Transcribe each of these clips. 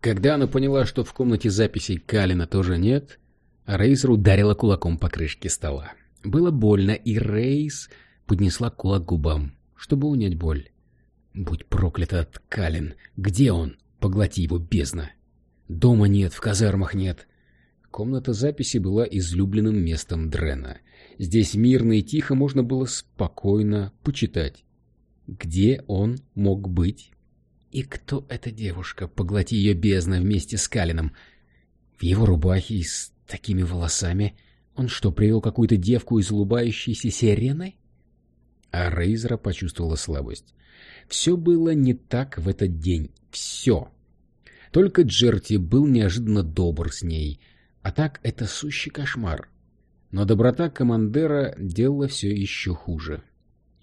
Когда она поняла, что в комнате записей Калина тоже нет, Рейзер ударила кулаком по крышке стола. Было больно, и Рейз поднесла кулак к губам, чтобы унять боль. Будь проклят этот Калин! Где он? Поглоти его, бездна! Дома нет, в казармах нет. Комната записи была излюбленным местом Дрена. Здесь мирно и тихо можно было спокойно почитать. Где он мог быть? И кто эта девушка? Поглоти ее бездна вместе с Калином. В его рубахе и с такими волосами он что, привел какую-то девку из улыбающейся сиреной? А Рейзера почувствовала слабость. Все было не так в этот день. Все. Только Джерти был неожиданно добр с ней. А так это сущий кошмар. Но доброта командера делала все еще хуже.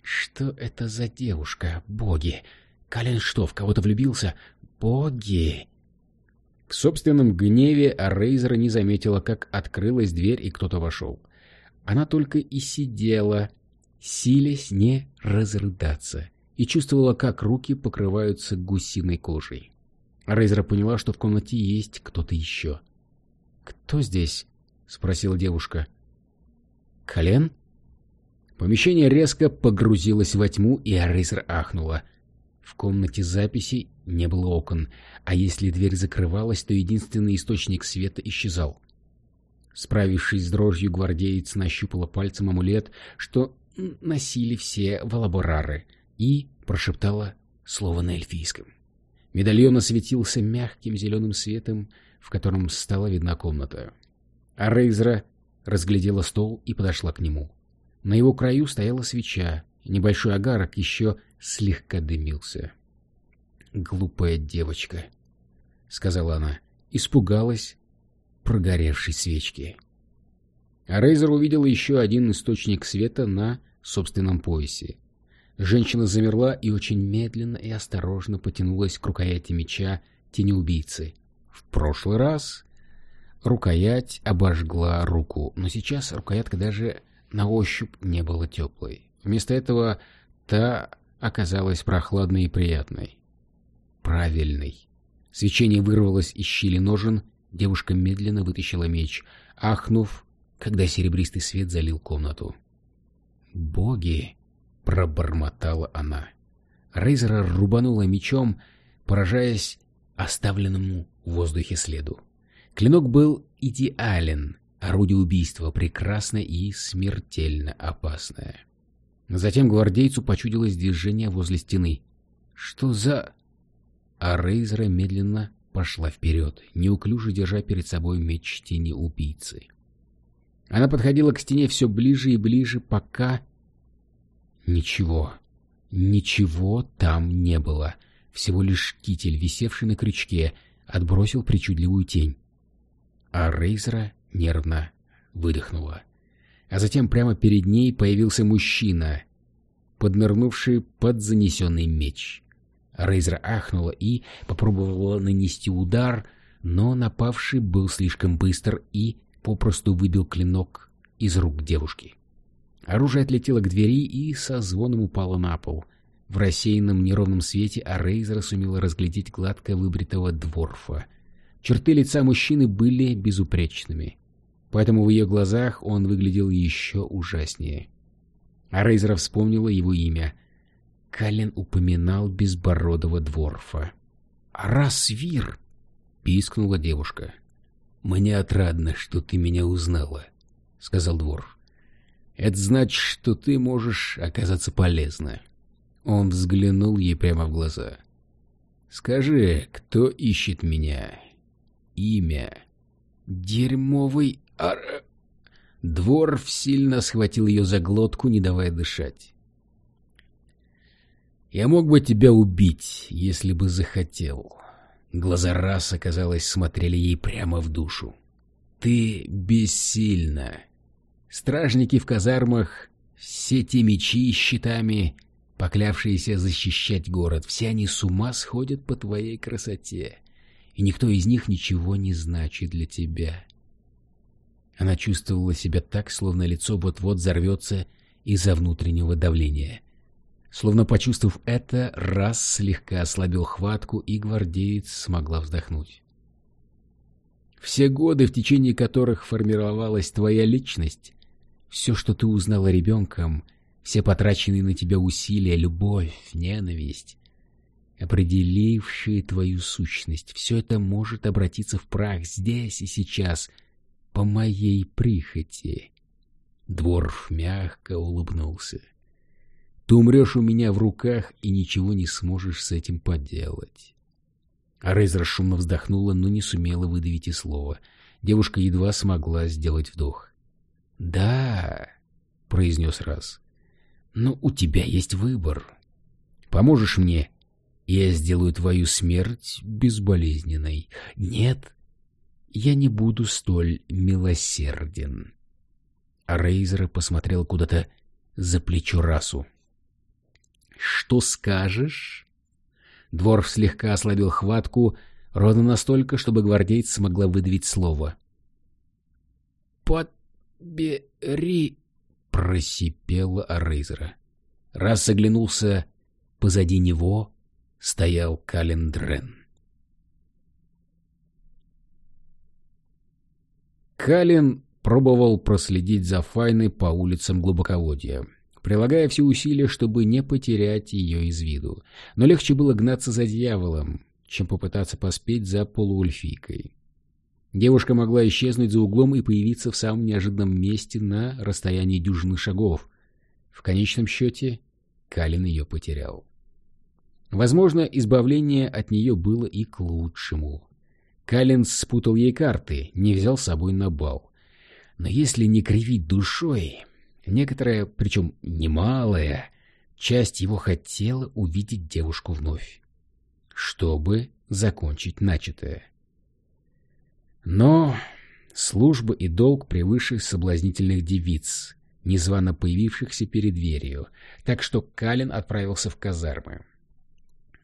Что это за девушка? Боги! Калин что, в кого-то влюбился? Боги! В собственном гневе Рейзера не заметила, как открылась дверь и кто-то вошел. Она только и сидела, силясь не разрыдаться, и чувствовала, как руки покрываются гусиной кожей. Рейзера поняла, что в комнате есть кто-то еще. «Кто здесь?» — спросила девушка. «Колен?» Помещение резко погрузилось во тьму, и Рейзер ахнула. В комнате записи не было окон, а если дверь закрывалась, то единственный источник света исчезал. Справившись с дрожью, гвардеец нащупала пальцем амулет, что носили все валаборары, и прошептала слово на эльфийском. Медальон осветился мягким зеленым светом, в котором стала видна комната. А Рейзра разглядела стол и подошла к нему. На его краю стояла свеча, небольшой огарок еще слегка дымился. «Глупая девочка», — сказала она, испугалась прогоревшей свечки. А Рейзер увидела еще один источник света на собственном поясе. Женщина замерла и очень медленно и осторожно потянулась к рукояти меча тенеубийцы. В прошлый раз рукоять обожгла руку, но сейчас рукоятка даже на ощупь не была теплой. Вместо этого та оказалась прохладной и приятной. Правильной. Свечение вырвалось из щели ножен, девушка медленно вытащила меч, ахнув, когда серебристый свет залил комнату. «Боги!» — пробормотала она. Рейзера рубанула мечом, поражаясь оставленному в воздухе следу. Клинок был идеален, орудие убийства прекрасное и смертельно опасное. Затем гвардейцу почудилось движение возле стены. «Что за...» А Рейзера медленно пошла вперед, неуклюже держа перед собой меч тени убийцы. Она подходила к стене все ближе и ближе, пока... Ничего, ничего там не было. Всего лишь китель, висевший на крючке, отбросил причудливую тень. А Рейзера нервно выдохнула. А затем прямо перед ней появился мужчина, поднырнувший под занесенный меч. Рейзер ахнула и попробовала нанести удар, но напавший был слишком быстр и попросту выбил клинок из рук девушки. Оружие отлетело к двери и со звоном упало на пол. В рассеянном неровном свете Арейзера сумела разглядеть гладко выбритого дворфа. Черты лица мужчины были безупречными, поэтому в ее глазах он выглядел еще ужаснее. Арейзера вспомнила его имя. Кален упоминал безбородого дворфа. «Расвир!» — пискнула девушка. «Мне отрадно, что ты меня узнала», — сказал Дворф. «Это значит, что ты можешь оказаться полезна». Он взглянул ей прямо в глаза. «Скажи, кто ищет меня? Имя?» «Дерьмовый ар...» Дворф сильно схватил ее за глотку, не давая дышать. «Я мог бы тебя убить, если бы захотел», Глаза раса, казалось, смотрели ей прямо в душу. «Ты бессильна. Стражники в казармах, все те мечи с щитами, поклявшиеся защищать город, все они с ума сходят по твоей красоте, и никто из них ничего не значит для тебя». Она чувствовала себя так, словно лицо вот-вот взорвется из-за внутреннего давления. Словно почувствовав это, раз слегка ослабил хватку, и гвардеец смогла вздохнуть. Все годы, в течение которых формировалась твоя личность, все, что ты узнала ребенком, все потраченные на тебя усилия, любовь, ненависть, определившие твою сущность, все это может обратиться в прах здесь и сейчас, по моей прихоти. Дворф мягко улыбнулся. Ты умрешь у меня в руках и ничего не сможешь с этим поделать. А Рейзер шумно вздохнула, но не сумела выдавить и слова. Девушка едва смогла сделать вдох. «Да», — произнес раз, — «но у тебя есть выбор. Поможешь мне, и я сделаю твою смерть безболезненной. Нет, я не буду столь милосерден». Рейзер посмотрел куда-то за плечо расу. «Что скажешь?» Дворф слегка ослабил хватку, ровно настолько, чтобы гвардейц смогла выдавить слово. «Подбери!» — просипела Арейзера. Раз оглянулся, позади него стоял Календрен. Калин пробовал проследить за Файной по улицам глубоководья прилагая все усилия, чтобы не потерять ее из виду. Но легче было гнаться за дьяволом, чем попытаться поспеть за полуэльфийкой. Девушка могла исчезнуть за углом и появиться в самом неожиданном месте на расстоянии дюжины шагов. В конечном счете Калин ее потерял. Возможно, избавление от нее было и к лучшему. Калин спутал ей карты, не взял с собой на бал. Но если не кривить душой, Некоторая, причем немалая, часть его хотела увидеть девушку вновь, чтобы закончить начатое. Но служба и долг превыше соблазнительных девиц, незвано появившихся перед дверью, так что Калин отправился в казармы.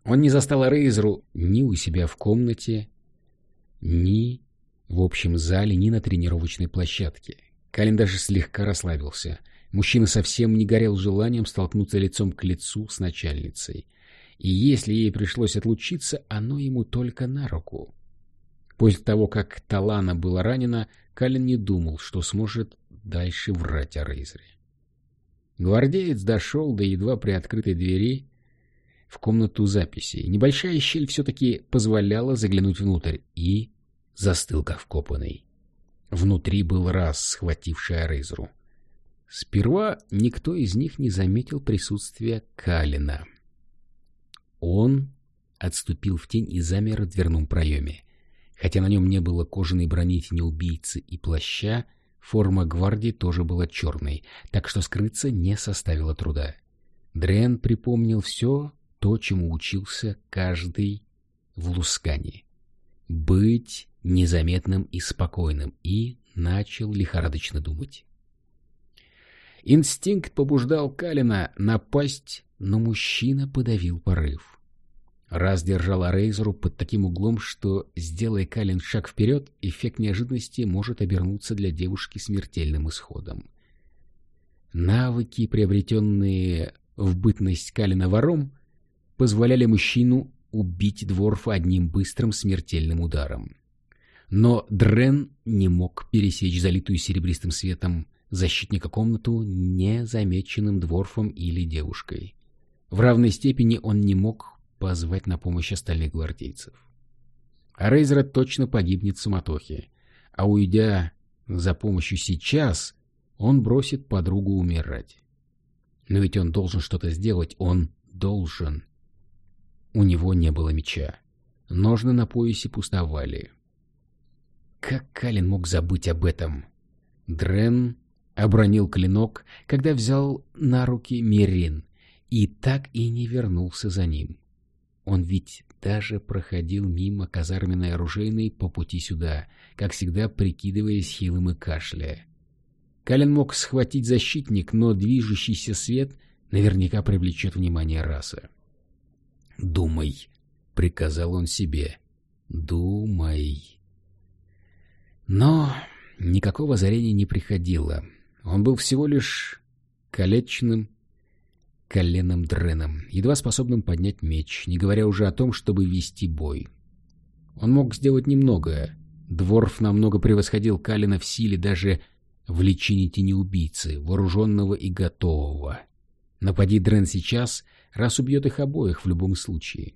Он не застал Рейзеру ни у себя в комнате, ни в общем зале, ни на тренировочной площадке. Калин даже слегка расслабился — Мужчина совсем не горел желанием столкнуться лицом к лицу с начальницей. И если ей пришлось отлучиться, оно ему только на руку. После того, как Талана была ранена, Калин не думал, что сможет дальше врать о Рейзере. Гвардеец дошел до едва приоткрытой двери в комнату записей. Небольшая щель все-таки позволяла заглянуть внутрь и застыл как вкопанный. Внутри был раз, схвативший Рейзеру. Сперва никто из них не заметил присутствия Калина. Он отступил в тень и замер в дверном проеме. Хотя на нем не было кожаной брони убийцы и плаща, форма гвардии тоже была черной, так что скрыться не составило труда. Дрен припомнил все то, чему учился каждый в Лускане. Быть незаметным и спокойным, и начал лихорадочно думать. Инстинкт побуждал Калина напасть, но мужчина подавил порыв. Раз держал Рейзеру под таким углом, что, сделая Калин шаг вперед, эффект неожиданности может обернуться для девушки смертельным исходом. Навыки, приобретенные в бытность Калина вором, позволяли мужчину убить Дворфа одним быстрым смертельным ударом. Но Дрен не мог пересечь залитую серебристым светом защитника комнату незамеченным дворфом или девушкой. В равной степени он не мог позвать на помощь остальных гвардейцев. А Рейзера точно погибнет в суматохе, а уйдя за помощью сейчас, он бросит подругу умирать. Но ведь он должен что-то сделать, он должен. У него не было меча. Ножны на поясе пустовали. Как Калин мог забыть об этом? Дрен Обронил клинок, когда взял на руки Мирин, и так и не вернулся за ним. Он ведь даже проходил мимо казарменной оружейной по пути сюда, как всегда прикидываясь хилым и кашляя. Калин мог схватить защитник, но движущийся свет наверняка привлечет внимание раса. «Думай», — приказал он себе, — «думай». Но никакого озарения не приходило. Он был всего лишь калечным коленным дреном, едва способным поднять меч, не говоря уже о том, чтобы вести бой. Он мог сделать немногое, Дворф намного превосходил Калина в силе даже в личине тенеубийцы, вооруженного и готового. Напади Дрен сейчас, раз убьет их обоих в любом случае.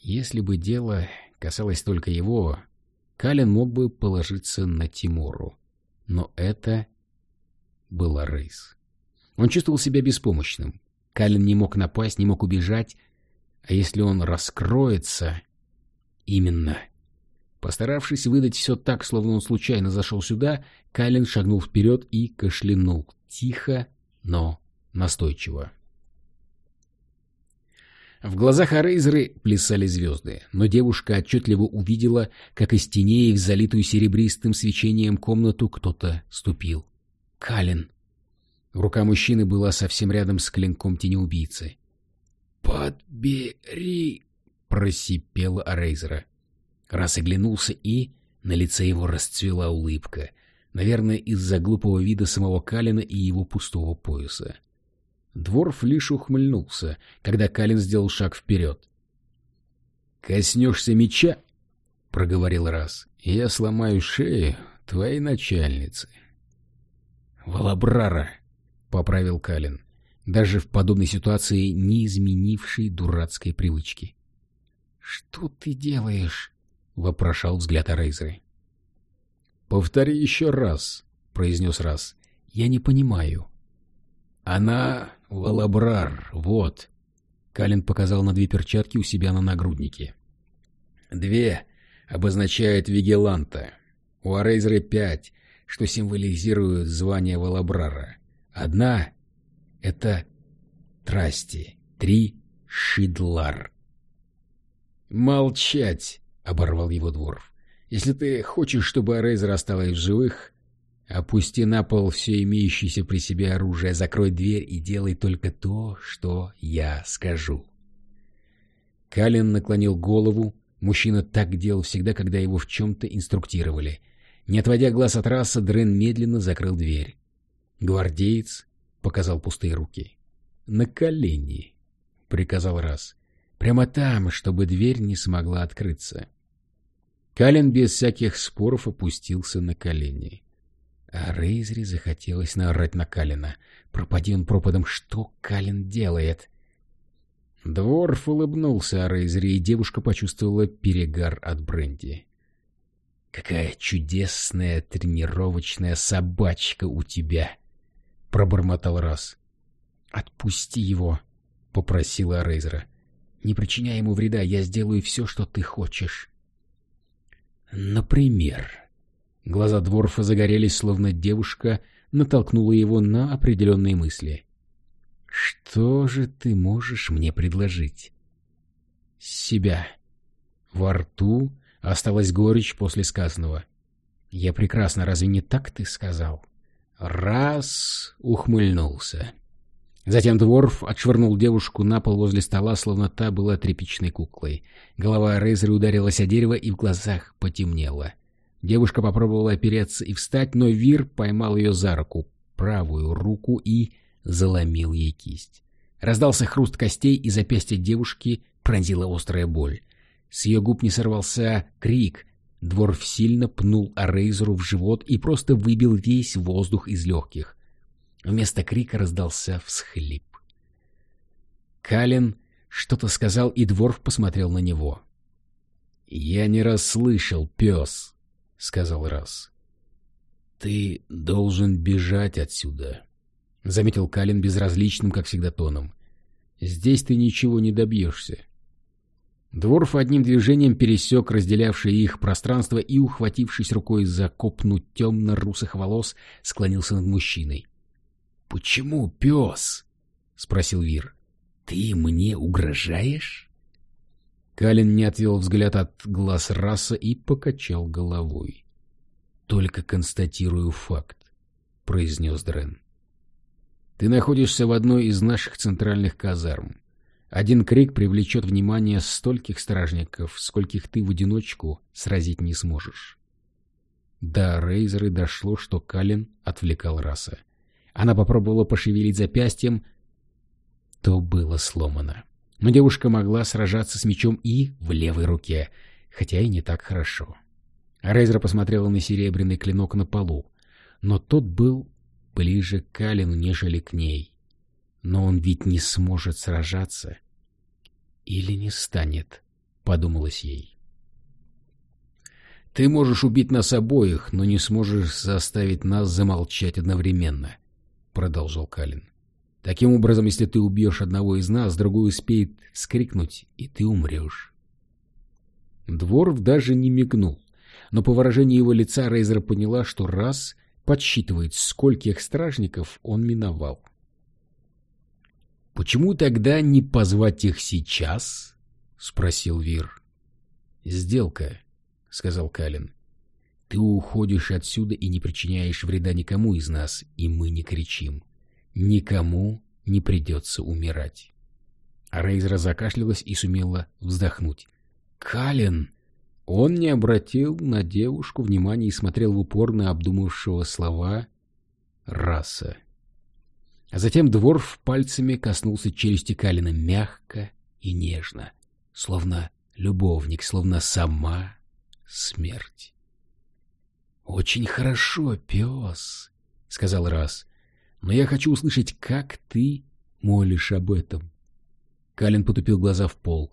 Если бы дело касалось только его, Калин мог бы положиться на Тимуру. Но это была Рейс. Он чувствовал себя беспомощным. Калин не мог напасть, не мог убежать. А если он раскроется... Именно. Постаравшись выдать все так, словно он случайно зашел сюда, Калин шагнул вперед и кашлянул. Тихо, но настойчиво. В глазах Арейзеры плясали звезды, но девушка отчетливо увидела, как из теней в залитую серебристым свечением комнату кто-то ступил. Калин. Рука мужчины была совсем рядом с клинком тенеубийцы. «Подбери!» — просипела Арейзера. Раз оглянулся и... На лице его расцвела улыбка. Наверное, из-за глупого вида самого Калина и его пустого пояса. Дворф лишь ухмыльнулся, когда Калин сделал шаг вперед. «Коснешься меча?» — проговорил раз. «Я сломаю шею твоей начальницы». «Валабрара!» — поправил Калин, даже в подобной ситуации не изменивший дурацкой привычки. «Что ты делаешь?» — вопрошал взгляд Арейзеры. «Повтори еще раз», — произнес раз. «Я не понимаю». «Она Валабрар, вот». Калин показал на две перчатки у себя на нагруднике. «Две обозначают вигеланта. У Арейзера пять, что символизирует звание Валабрара. Одна — это Трасти, три — Шидлар. «Молчать!» — оборвал его Дворф. «Если ты хочешь, чтобы Арейзер осталась в живых, опусти на пол все имеющееся при себе оружие, закрой дверь и делай только то, что я скажу». Калин наклонил голову. Мужчина так делал всегда, когда его в чем-то инструктировали. Не отводя глаз от раса, Дрен медленно закрыл дверь. Гвардеец показал пустые руки. «На колени», — приказал раз. «Прямо там, чтобы дверь не смогла открыться». Калин без всяких споров опустился на колени. А Рейзри захотелось наорать на Калина. Пропади он пропадом, что Калин делает? Дворф улыбнулся о Рейзри, и девушка почувствовала перегар от бренди. «Какая чудесная тренировочная собачка у тебя!» — пробормотал раз. «Отпусти его!» — попросила Рейзера. «Не причиняй ему вреда, я сделаю все, что ты хочешь». «Например...» Глаза Дворфа загорелись, словно девушка натолкнула его на определенные мысли. «Что же ты можешь мне предложить?» «Себя». Во рту Осталась горечь после сказанного. «Я прекрасно, разве не так ты сказал?» Раз ухмыльнулся. Затем Дворф отшвырнул девушку на пол возле стола, словно та была тряпичной куклой. Голова Рейзера ударилась о дерево и в глазах потемнело. Девушка попробовала опереться и встать, но Вир поймал ее за руку, правую руку и заломил ей кисть. Раздался хруст костей, и запястье девушки пронзила острая боль. С ее губ не сорвался крик. Дворф сильно пнул Арейзеру в живот и просто выбил весь воздух из легких. Вместо крика раздался всхлип. Калин что-то сказал, и Дворф посмотрел на него. «Я не расслышал, пес», — сказал раз. «Ты должен бежать отсюда», — заметил Калин безразличным, как всегда, тоном. «Здесь ты ничего не добьешься. Дворф одним движением пересек разделявшее их пространство и, ухватившись рукой за копну темно-русых волос, склонился над мужчиной. — Почему, пес? — спросил Вир. — Ты мне угрожаешь? Калин не отвел взгляд от глаз раса и покачал головой. — Только констатирую факт, — произнес Дрен. — Ты находишься в одной из наших центральных казарм. Один крик привлечет внимание стольких стражников, скольких ты в одиночку сразить не сможешь. До Рейзеры дошло, что Калин отвлекал раса. Она попробовала пошевелить запястьем, то было сломано. Но девушка могла сражаться с мечом и в левой руке, хотя и не так хорошо. Рейзер посмотрела на серебряный клинок на полу, но тот был ближе к Калину, нежели к ней. Но он ведь не сможет сражаться. Или не станет, подумалось ей. Ты можешь убить нас обоих, но не сможешь заставить нас замолчать одновременно, продолжал Калин. Таким образом, если ты убьешь одного из нас, другой успеет скрикнуть, и ты умрешь. Дворф даже не мигнул, но по выражению его лица Рейзер поняла, что раз подсчитывает, скольких стражников он миновал. «Почему тогда не позвать их сейчас?» — спросил Вир. «Сделка», — сказал Калин. «Ты уходишь отсюда и не причиняешь вреда никому из нас, и мы не кричим. Никому не придется умирать». А Рейзера закашлялась и сумела вздохнуть. «Калин!» Он не обратил на девушку внимания и смотрел в упор на обдумавшего слова «раса». А затем Дворф пальцами коснулся челюсти Калина мягко и нежно, словно любовник, словно сама смерть. «Очень хорошо, пес», — сказал Раз, — «но я хочу услышать, как ты молишь об этом». Калин потупил глаза в пол.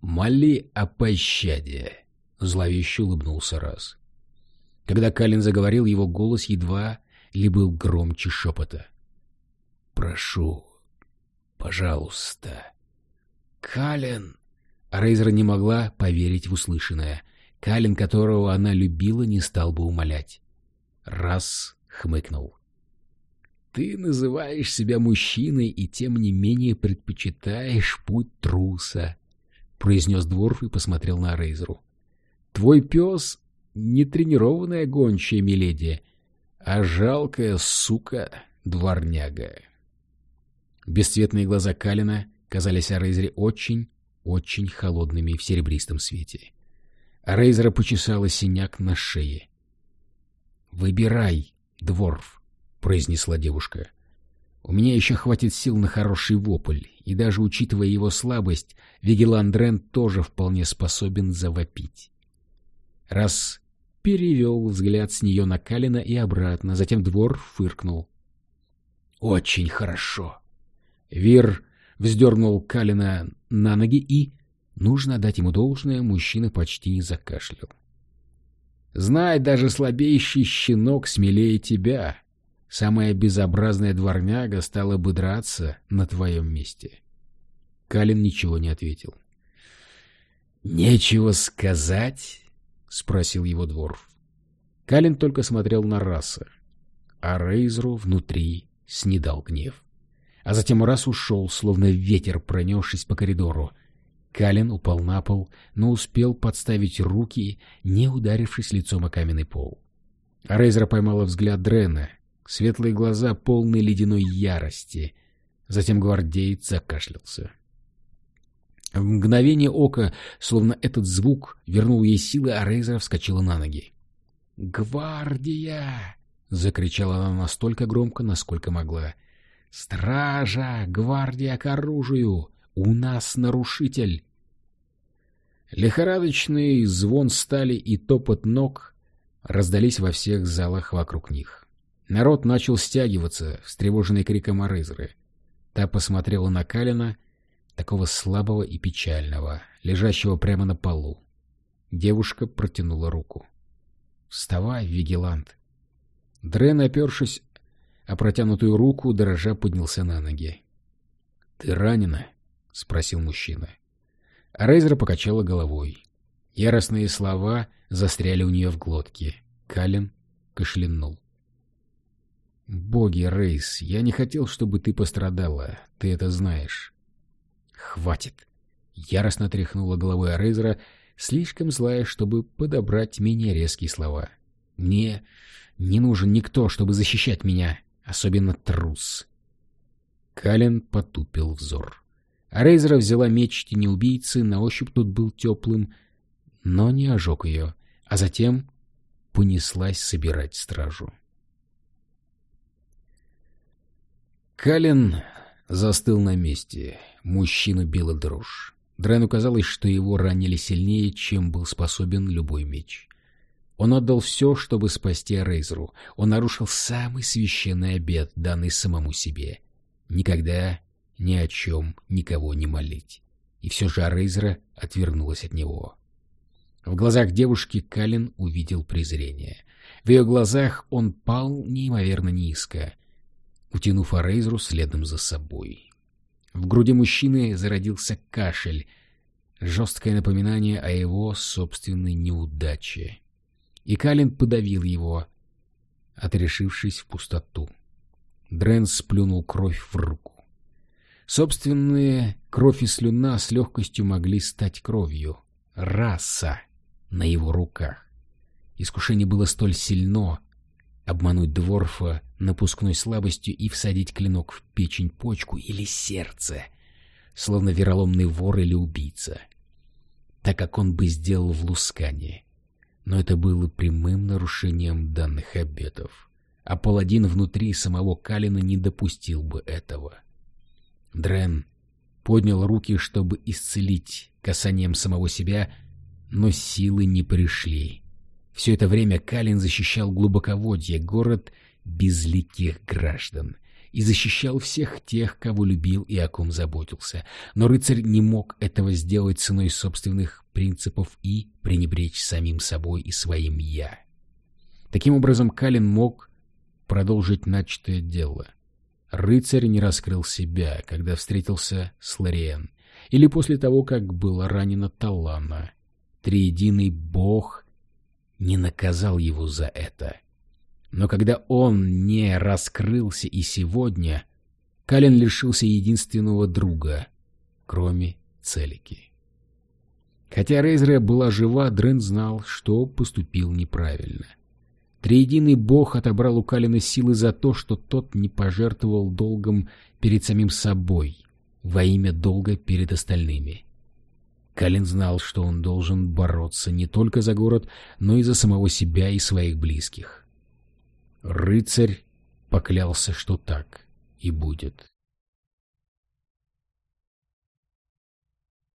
«Моли о пощаде», — зловеще улыбнулся раз. Когда Калин заговорил, его голос едва ли был громче шепота. «Прошу, пожалуйста». «Калин!» Рейзер не могла поверить в услышанное. Калин, которого она любила, не стал бы умолять. Раз хмыкнул. «Ты называешь себя мужчиной и тем не менее предпочитаешь путь труса», — произнес Дворф и посмотрел на Рейзеру. Твой пес — не тренированная гончая миледи, а жалкая сука-дворняга. Бесцветные глаза Калина казались Рейзере очень, очень холодными в серебристом свете. Рейзера почесала синяк на шее. «Выбирай, дворф», — произнесла девушка. «У меня еще хватит сил на хороший вопль, и даже учитывая его слабость, Вигеландрен тоже вполне способен завопить». Раз перевел взгляд с нее на Калина и обратно, затем двор фыркнул. «Очень хорошо!» Вир вздернул Калина на ноги и, нужно дать ему должное, мужчина почти не закашлял. «Знай, даже слабейший щенок смелее тебя. Самая безобразная дворняга стала бы драться на твоем месте». Калин ничего не ответил. «Нечего сказать?» — спросил его дворф. Калин только смотрел на раса, а Рейзру внутри снедал гнев. А затем раз ушел, словно ветер, пронесшись по коридору. Калин упал на пол, но успел подставить руки, не ударившись лицом о каменный пол. Рейзера поймала взгляд Дрена, светлые глаза полные ледяной ярости. Затем гвардеец закашлялся. В мгновение ока, словно этот звук вернул ей силы, а Рейзера вскочила на ноги. «Гвардия!» — закричала она настолько громко, насколько могла. «Стража! Гвардия к оружию! У нас нарушитель!» Лихорадочный звон стали и топот ног раздались во всех залах вокруг них. Народ начал стягиваться, встревоженный криком Арызры. Та посмотрела на Калина — такого слабого и печального, лежащего прямо на полу. Девушка протянула руку. «Вставай, вигилант!» Дрен, опершись о протянутую руку, дрожа поднялся на ноги. «Ты ранена?» — спросил мужчина. А Рейзер покачала головой. Яростные слова застряли у нее в глотке. Калин кашлянул. «Боги, Рейс, я не хотел, чтобы ты пострадала. Ты это знаешь. «Хватит!» — яростно тряхнула головой Арейзера, слишком злая, чтобы подобрать менее резкие слова. «Мне не нужен никто, чтобы защищать меня, особенно трус!» Кален потупил взор. Арейзера взяла меч тени убийцы, на ощупь тут был теплым, но не ожег ее, а затем понеслась собирать стражу. Кален застыл на месте. Мужчину била дрожь. Дрену казалось, что его ранили сильнее, чем был способен любой меч. Он отдал все, чтобы спасти Рейзеру. Он нарушил самый священный обет, данный самому себе. Никогда ни о чем никого не молить. И все же Рейзера отвернулась от него. В глазах девушки Калин увидел презрение. В ее глазах он пал неимоверно низко, утянув Арейзру следом за собой. В груди мужчины зародился кашель, жесткое напоминание о его собственной неудаче. И Калин подавил его, отрешившись в пустоту. Дрен сплюнул кровь в руку. Собственные кровь и слюна с легкостью могли стать кровью. Раса на его руках. Искушение было столь сильно обмануть Дворфа напускной слабостью и всадить клинок в печень, почку или сердце, словно вероломный вор или убийца, так как он бы сделал в Лускане. Но это было прямым нарушением данных обетов, а паладин внутри самого Калина не допустил бы этого. Дрен поднял руки, чтобы исцелить касанием самого себя, но силы не пришли. Все это время Калин защищал глубоководье, город безликих граждан, и защищал всех тех, кого любил и о ком заботился. Но рыцарь не мог этого сделать ценой собственных принципов и пренебречь самим собой и своим «я». Таким образом, Калин мог продолжить начатое дело. Рыцарь не раскрыл себя, когда встретился с Лориен, или после того, как была ранена Талана. Триединый бог не наказал его за это. Но когда он не раскрылся и сегодня, Калин лишился единственного друга, кроме Целики. Хотя Рейзера была жива, Дрен знал, что поступил неправильно. Триединый бог отобрал у Калина силы за то, что тот не пожертвовал долгом перед самим собой, во имя долга перед остальными. Калин знал, что он должен бороться не только за город, но и за самого себя и своих близких. Рыцарь поклялся, что так и будет.